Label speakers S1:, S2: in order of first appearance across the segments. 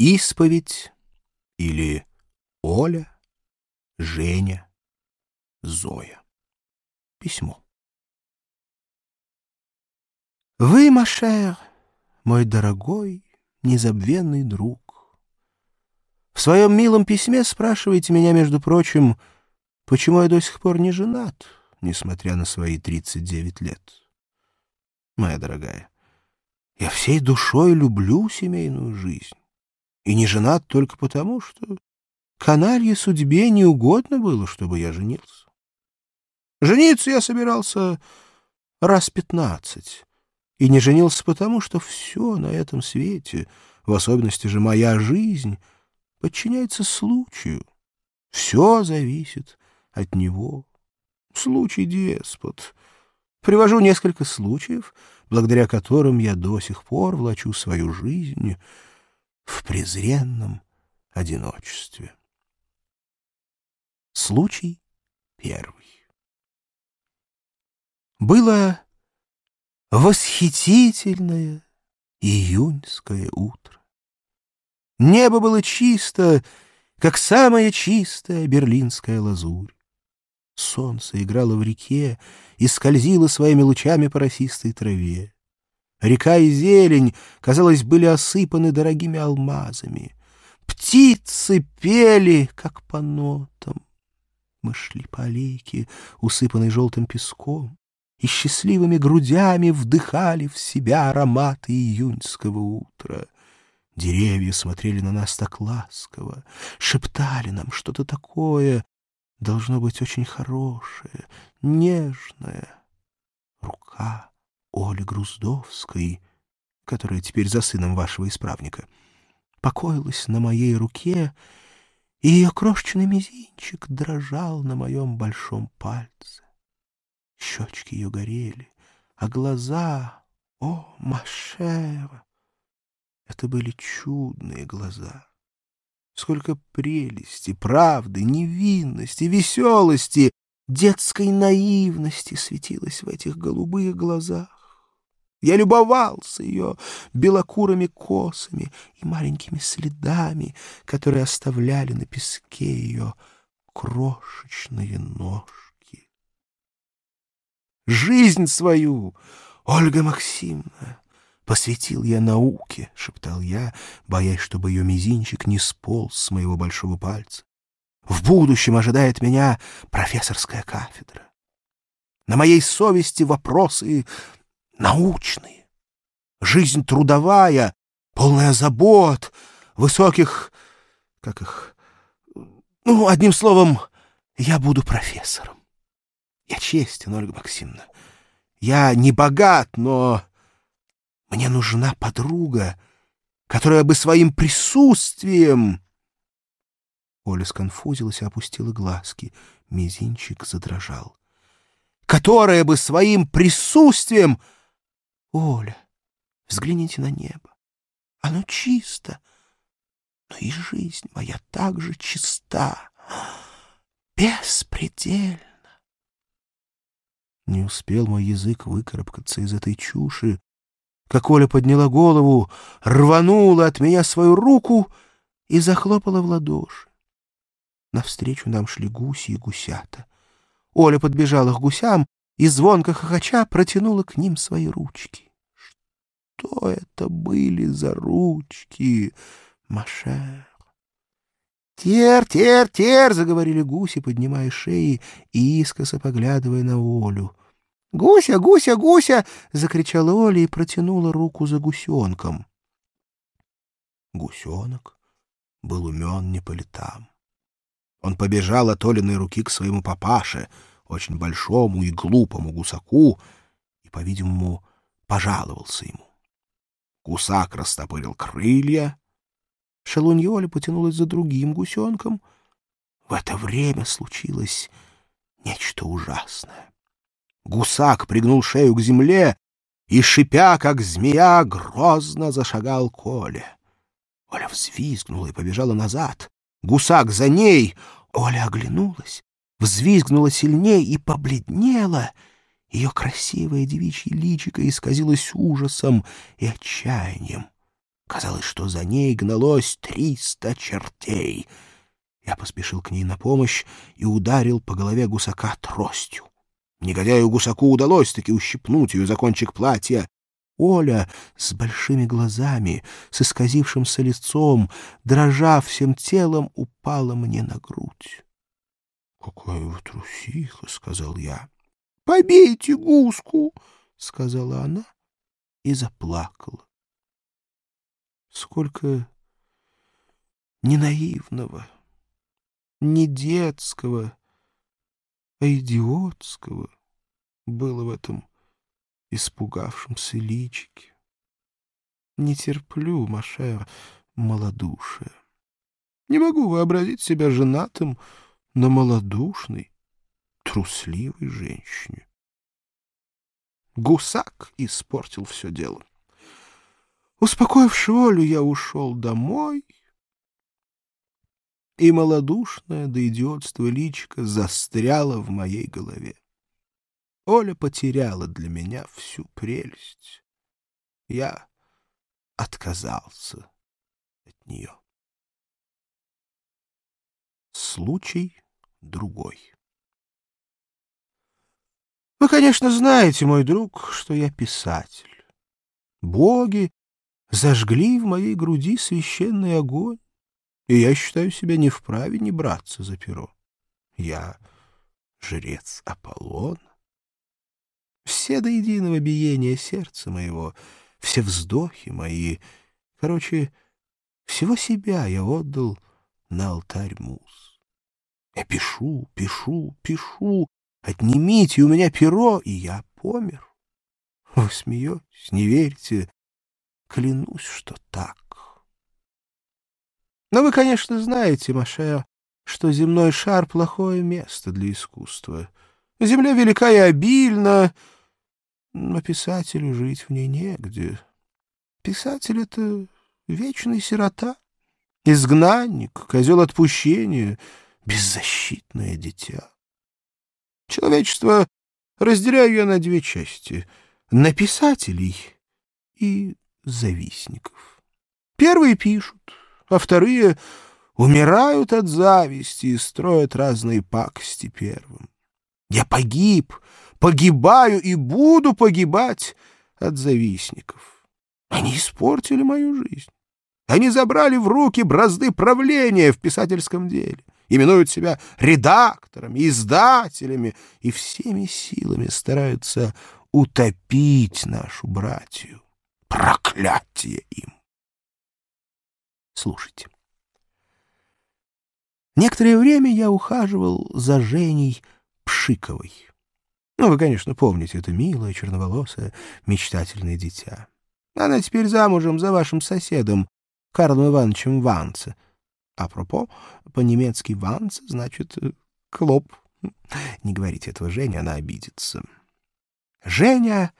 S1: Исповедь или Оля, Женя, Зоя. Письмо. Вы, Машер, мой дорогой, незабвенный друг. В своем милом письме спрашиваете меня, между прочим, почему я до сих пор не женат, несмотря на свои 39 лет. Моя дорогая, я всей душой люблю семейную жизнь и не женат только потому, что каналье судьбе не угодно было, чтобы я женился. Жениться я собирался раз пятнадцать, и не женился потому, что все на этом свете, в особенности же моя жизнь, подчиняется случаю. Все зависит от него. Случай деспот. Привожу несколько случаев, благодаря которым я до сих пор влачу свою жизнь в презренном одиночестве. Случай первый. Было восхитительное июньское утро. Небо было чисто, как самая чистая берлинская лазурь. Солнце играло в реке и скользило своими лучами по росистой траве. Река и зелень, казалось, были осыпаны дорогими алмазами. Птицы пели, как по нотам. Мы шли по аллейке, усыпанной желтым песком, и счастливыми грудями вдыхали в себя ароматы июньского утра. Деревья смотрели на нас так ласково, шептали нам что-то такое, должно быть очень хорошее, нежное. Рука Оли Груздовской, которая теперь за сыном вашего исправника, покоилась на моей руке, и ее крошечный мизинчик дрожал на моем большом пальце. Щечки ее горели, а глаза, о, Машева! Это были чудные глаза. Сколько прелести, правды, невинности, веселости, детской наивности светилось в этих голубых глазах. Я любовался ее белокурыми косами и маленькими следами, которые оставляли на песке ее крошечные ножки. Жизнь свою, Ольга Максимовна, посвятил я науке, — шептал я, боясь, чтобы ее мизинчик не сполз с моего большого пальца. В будущем ожидает меня профессорская кафедра. На моей совести вопросы научные. Жизнь трудовая, полная забот, высоких... Как их... Ну, одним словом, я буду профессором. Я честен, Ольга Максимовна. Я не богат, но мне нужна подруга, которая бы своим присутствием... Оля сконфузилась и опустила глазки. Мизинчик задрожал. Которая бы своим присутствием... Оля, взгляните на небо. Оно чисто, но и жизнь моя так же чиста, беспредельно. Не успел мой язык выкарабкаться из этой чуши, как Оля подняла голову, рванула от меня свою руку и захлопала в ладоши. Навстречу нам шли гуси и гусята. Оля подбежала к гусям и, звонко хохоча, протянула к ним свои ручки. Что это были за ручки, Машер? «Тер, тер, тер!» — заговорили гуси, поднимая шеи и искоса поглядывая на Олю. «Гуся, гуся, гуся!» — закричала Оля и протянула руку за гусенком. Гусенок был умен не по летам. Он побежал от Олиной руки к своему папаше, очень большому и глупому гусаку, и, по-видимому, пожаловался ему. Гусак растопырил крылья. Шалунья Оля потянулась за другим гусенком. В это время случилось нечто ужасное. Гусак пригнул шею к земле и, шипя, как змея, грозно зашагал Коля. Оля взвизгнула и побежала назад. Гусак за ней. Оля оглянулась, взвизгнула сильнее и побледнела. Ее красивое девичье личико исказилось ужасом и отчаянием. Казалось, что за ней гналось триста чертей. Я поспешил к ней на помощь и ударил по голове гусака тростью. Негодяю гусаку удалось таки ущипнуть ее за кончик платья. Оля с большими глазами, с исказившимся лицом, дрожа всем телом, упала мне на грудь. — Какая вы трусиха, — сказал я. — Побейте гуску, — сказала она и заплакала. Сколько не наивного, не детского, а идиотского было в этом испугавшемся личике. Не терплю, Машер, малодушие. Не могу вообразить себя женатым на малодушной, трусливой женщине. Гусак испортил все дело. Успокоив Олю, я ушел домой, и малодушное до идиотства личико застряло в моей голове. Оля потеряла для меня всю прелесть. Я отказался от нее. Случай другой. Вы, конечно, знаете, мой друг, что я писатель. Боги зажгли в моей груди священный огонь, и я считаю себя не вправе не браться за перо. Я жрец Аполлона. Все до единого биения сердца моего, все вздохи мои, короче, всего себя я отдал на алтарь муз. Я пишу, пишу, пишу, отнимите у меня перо, и я помер. Вы смеетесь, не верите, клянусь, что так. Но вы, конечно, знаете, Маше, что земной шар — плохое место для искусства. Земля велика и обильна, но писателю жить в ней негде. Писатель — это вечный сирота, изгнанник, козел отпущения, беззащитное дитя. Человечество разделяю я на две части — на писателей и завистников. Первые пишут, а вторые умирают от зависти и строят разные пакости первым. Я погиб — погибаю и буду погибать от завистников. Они испортили мою жизнь. Они забрали в руки бразды правления в писательском деле, именуют себя редакторами, издателями и всеми силами стараются утопить нашу братью. Проклятие им! Слушайте. Некоторое время я ухаживал за Женей Пшиковой. Ну, вы, конечно, помните это милое, черноволосое, мечтательное дитя. Она теперь замужем за вашим соседом, Карлом Ивановичем Ванце. А пропо, по-немецки «Ванце» значит «клоп». Не говорите этого Жене, она обидится. Женя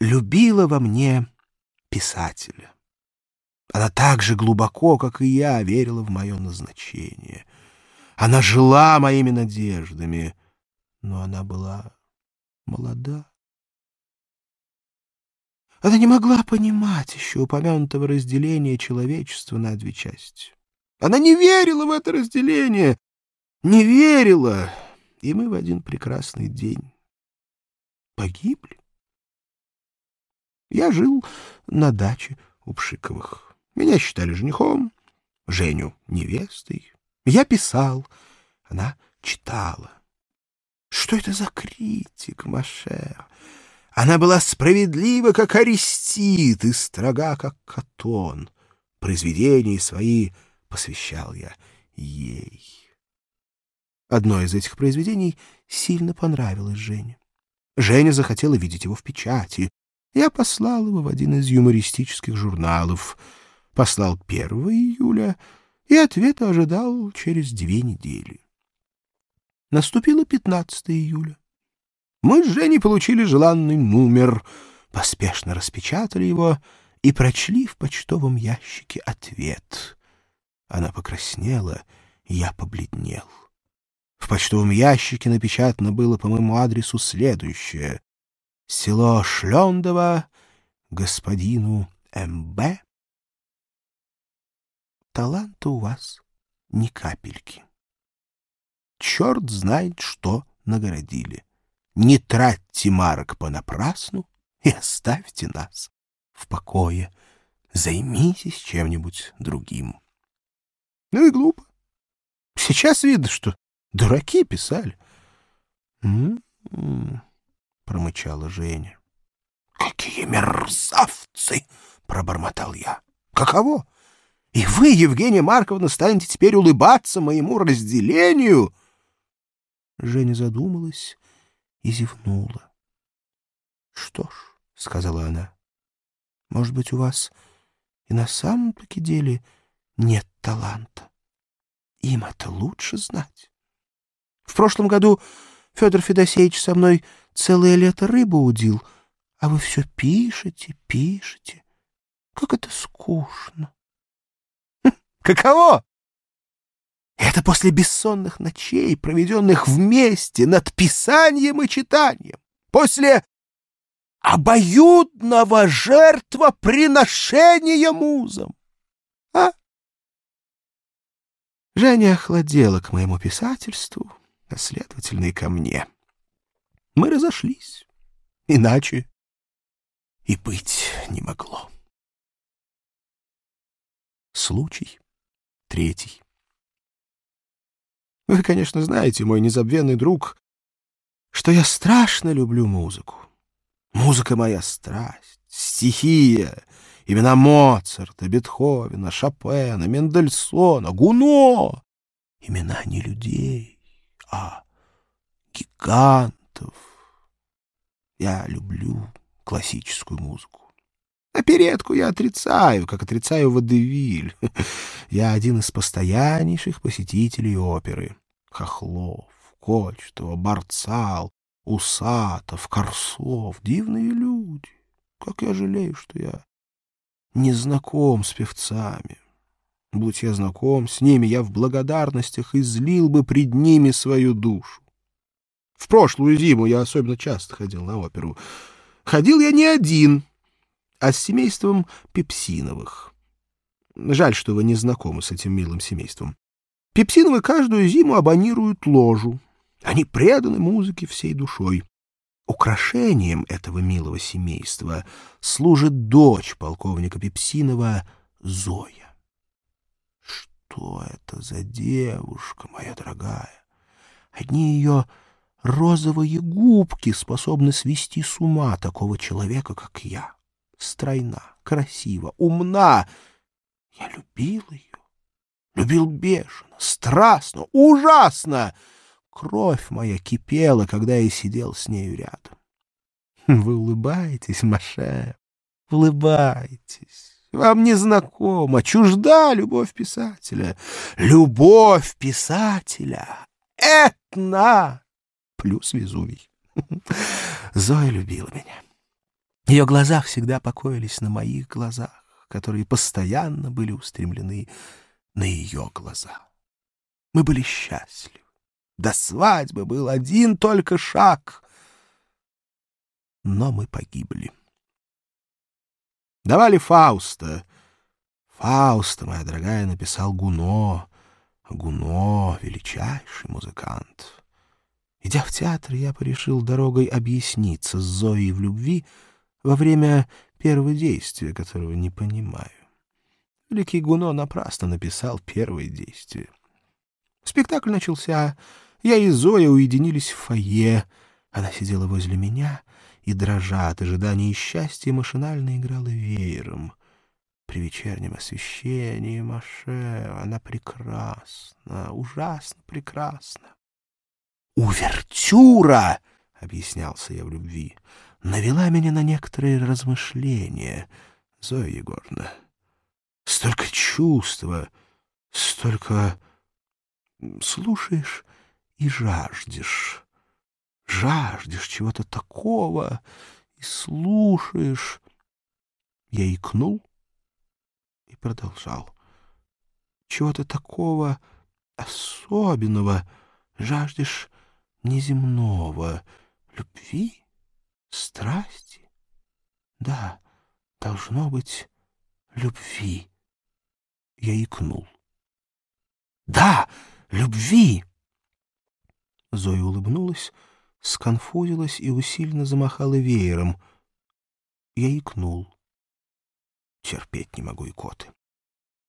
S1: любила во мне писателя. Она так же глубоко, как и я, верила в мое назначение. Она жила моими надеждами — но она была молода. Она не могла понимать еще упомянутого разделения человечества на две части. Она не верила в это разделение, не верила, и мы в один прекрасный день погибли. Я жил на даче у Пшиковых. Меня считали женихом, Женю — невестой. Я писал, она читала. Что это за критик, Машер? Она была справедлива, как Арестит, и строга, как Катон. Произведения свои посвящал я ей. Одно из этих произведений сильно понравилось Жене. Женя захотела видеть его в печати. Я послал его в один из юмористических журналов. Послал 1 июля, и ответа ожидал через две недели. Наступило 15 июля. Мы с Женей получили желанный номер, поспешно распечатали его и прочли в почтовом ящике ответ. Она покраснела, я побледнел. В почтовом ящике напечатано было по моему адресу следующее. Село Шлендово, господину М.Б., таланта у вас ни капельки. Черт знает, что нагородили. Не тратьте марок понапрасну и оставьте нас в покое. Займитесь чем-нибудь другим. Ну и глупо. Сейчас видно, что дураки писали. «М -м -м", промычала Женя. «Какие мерзавцы!» — пробормотал я. «Каково? И вы, Евгения Марковна, станете теперь улыбаться моему разделению?» Женя задумалась и зевнула. «Что ж», — сказала она, — «может быть, у вас и на самом-таки деле нет таланта. Им это лучше знать. В прошлом году Федор Федосеевич со мной целое лето рыбу удил, а вы все пишете, пишете. Как это скучно. Хм, каково? Это после бессонных ночей, проведенных вместе над писанием и читанием. После обоюдного жертвоприношения музам. Женя охладела к моему писательству, а следовательно и ко мне. Мы разошлись. Иначе и быть не могло. Случай третий. Вы, конечно, знаете, мой незабвенный друг, что я страшно люблю музыку. Музыка — моя страсть, стихия, имена Моцарта, Бетховена, Шопена, Мендельсона, Гуно. Имена не людей, а гигантов. Я люблю классическую музыку. Оперетку я отрицаю, как отрицаю водевиль. Я один из постояннейших посетителей оперы. Хохлов, Кочетова, Барцал, Усатов, Корсов — дивные люди. Как я жалею, что я не знаком с певцами. Будь я знаком с ними, я в благодарностях излил бы пред ними свою душу. В прошлую зиму я особенно часто ходил на оперу. Ходил я не один, а с семейством Пепсиновых. Жаль, что вы не знакомы с этим милым семейством. Пепсиновы каждую зиму абонируют ложу. Они преданы музыке всей душой. Украшением этого милого семейства служит дочь полковника Пепсинова Зоя. Что это за девушка, моя дорогая? Одни ее розовые губки способны свести с ума такого человека, как я стройна, красива, умна. Я любил ее, любил бешено, страстно, ужасно. Кровь моя кипела, когда я сидел с нею рядом. Вы улыбаетесь, Маше, улыбаетесь. Вам не знакома, чужда любовь писателя. Любовь писателя — Этна плюс Везувий. Зоя любила меня. Ее глаза всегда покоились на моих глазах, которые постоянно были устремлены на ее глаза. Мы были счастливы. До свадьбы был один только шаг. Но мы погибли. Давали Фауста. Фауста, моя дорогая, написал Гуно. Гуно — величайший музыкант. Идя в театр, я порешил дорогой объясниться с Зоей в любви — во время первого действия, которого не понимаю. Великий Гуно напрасно написал первое действие. Спектакль начался. Я и Зоя уединились в фойе. Она сидела возле меня и, дрожа от ожидания и счастья, машинально играла веером. При вечернем освещении, Маше, она прекрасна, ужасно прекрасна. «Увертюра!» — объяснялся я в любви навела меня на некоторые размышления, Зоя Егоровна. Столько чувства, столько... Слушаешь и жаждешь. Жаждешь чего-то такого и слушаешь. Я икнул и продолжал. Чего-то такого особенного жаждешь неземного любви Страсти? Да, должно быть, любви. Я икнул. «Да, любви!» Зоя улыбнулась, сконфузилась и усиленно замахала веером. Я икнул. Терпеть не могу икоты.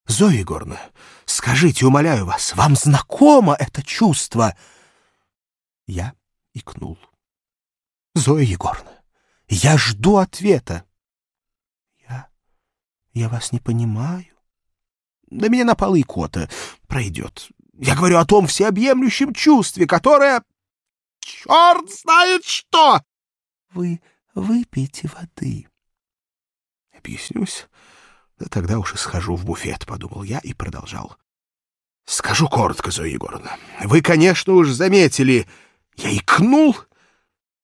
S1: «Зоя Егоровна, скажите, умоляю вас, вам знакомо это чувство?» Я икнул. «Зоя Егоровна, я жду ответа». «Я... я вас не понимаю». «Да меня напала икота. Пройдет. Я говорю о том всеобъемлющем чувстве, которое... Черт знает что!» «Вы выпейте воды». «Объяснюсь». Да тогда уж и схожу в буфет, — подумал я и продолжал. Скажу коротко, Зоя Егоровна. Вы, конечно, уж заметили. Я икнул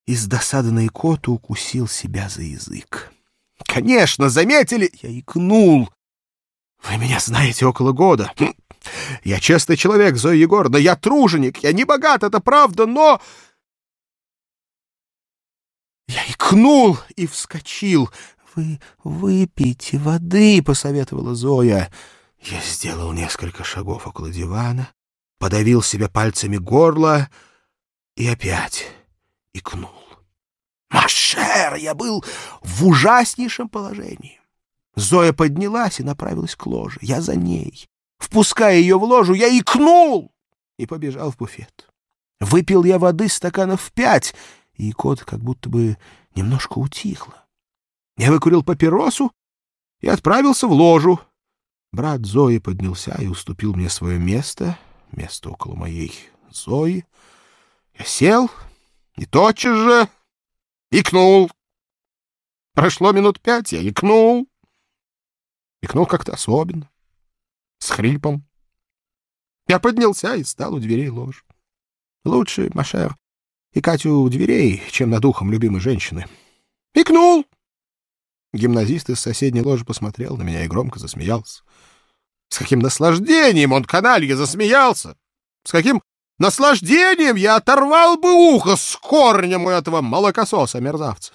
S1: и с досады на икоту укусил себя за язык. Конечно, заметили. Я икнул. Вы меня знаете около года. Я честный человек, Зоя Егоровна. Я труженик. Я не богат, это правда, но... Я икнул и вскочил вы выпейте воды», — посоветовала Зоя. Я сделал несколько шагов около дивана, подавил себя пальцами горло и опять икнул. «Машер!» Я был в ужаснейшем положении. Зоя поднялась и направилась к ложе. Я за ней. Впуская ее в ложу, я икнул и побежал в буфет. Выпил я воды стаканов пять, и кот как будто бы немножко утихла. Я выкурил папиросу и отправился в ложу. Брат Зои поднялся и уступил мне свое место, место около моей Зои. Я сел и тотчас же икнул. Прошло минут пять, я икнул. Икнул как-то особенно, с хрипом. Я поднялся и стал у дверей ложь. Лучше, Машер, и Катю у дверей, чем над ухом любимой женщины. Икнул! Гимназист из соседней ложи посмотрел на меня и громко засмеялся. С каким наслаждением он, каналья, засмеялся! С каким наслаждением я оторвал бы ухо с корнем у этого молокососа-мерзавца!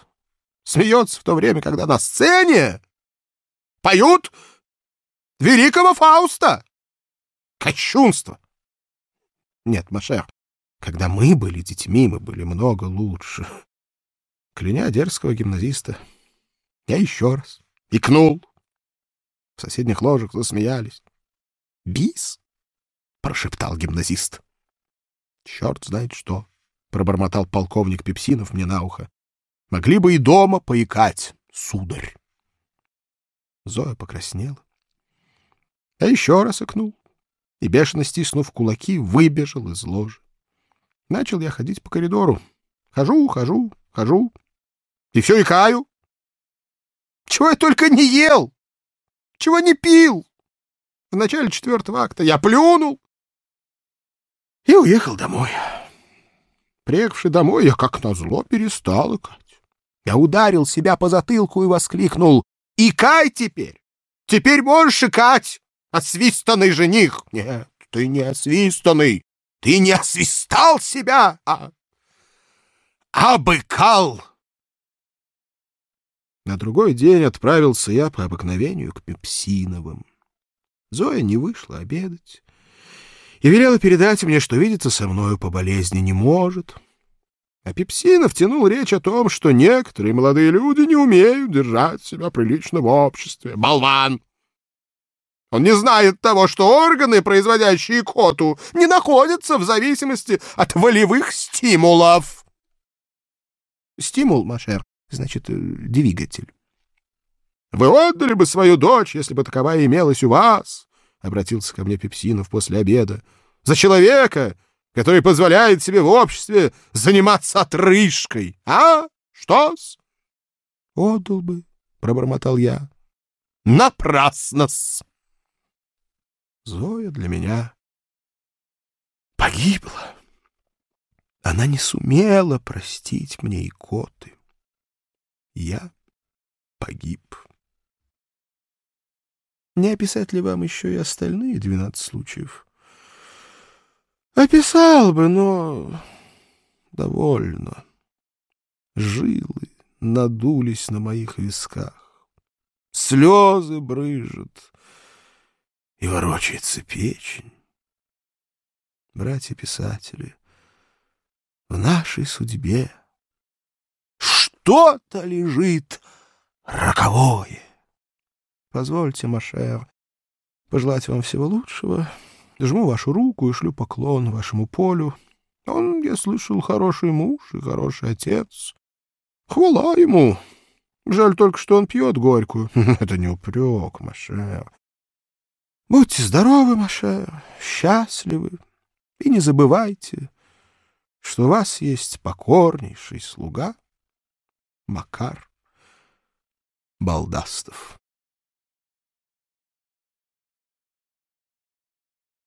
S1: Смеется в то время, когда на сцене поют великого Фауста! Кощунство! Нет, Машер, когда мы были детьми, мы были много лучше. Кляня дерзкого гимназиста — я еще раз икнул. В соседних ложах засмеялись. «Бис?» — прошептал гимназист. «Черт знает что!» — пробормотал полковник Пепсинов мне на ухо. «Могли бы и дома поикать, сударь!» Зоя покраснела. Я еще раз икнул и, бешено стиснув кулаки, выбежал из ложи. Начал я ходить по коридору. Хожу, хожу, хожу. И все икаю. Чего я только не ел! Чего не пил! В начале четвертого акта я плюнул и уехал домой. Приехавший домой, я как назло перестал икать. Я ударил себя по затылку и воскликнул. «Икай теперь! Теперь можешь икать, освистанный жених!» «Нет, ты не освистанный! Ты не освистал себя, а обыкал!» На другой день отправился я по обыкновению к Пепсиновым. Зоя не вышла обедать и велела передать мне, что видеться со мною по болезни не может. А Пепсинов тянул речь о том, что некоторые молодые люди не умеют держать себя прилично в обществе. Болван! Он не знает того, что органы, производящие коту, не находятся в зависимости от волевых стимулов. Стимул, Машер, значит, э, двигатель. «Вы отдали бы свою дочь, если бы таковая имелась у вас», — обратился ко мне Пепсинов после обеда, — «за человека, который позволяет себе в обществе заниматься отрыжкой. А? Что-с?» «Отдал бы», — пробормотал я. «Напрасно-с!» Зоя для меня погибла. Она не сумела простить мне и коты я погиб. Не описать ли вам еще и остальные двенадцать случаев? Описал бы, но довольно. Жилы надулись на моих висках. Слезы брыжут и ворочается печень. Братья-писатели, в нашей судьбе что-то лежит роковое. Позвольте, Машер, пожелать вам всего лучшего. Жму вашу руку и шлю поклон вашему полю. Он, я слышал, хороший муж и хороший отец. Хвала ему. Жаль только, что он пьет горькую. Это не упрек, Машер. Будьте здоровы, Машер, счастливы. И не забывайте, что у вас есть покорнейший слуга Макар Балдастов.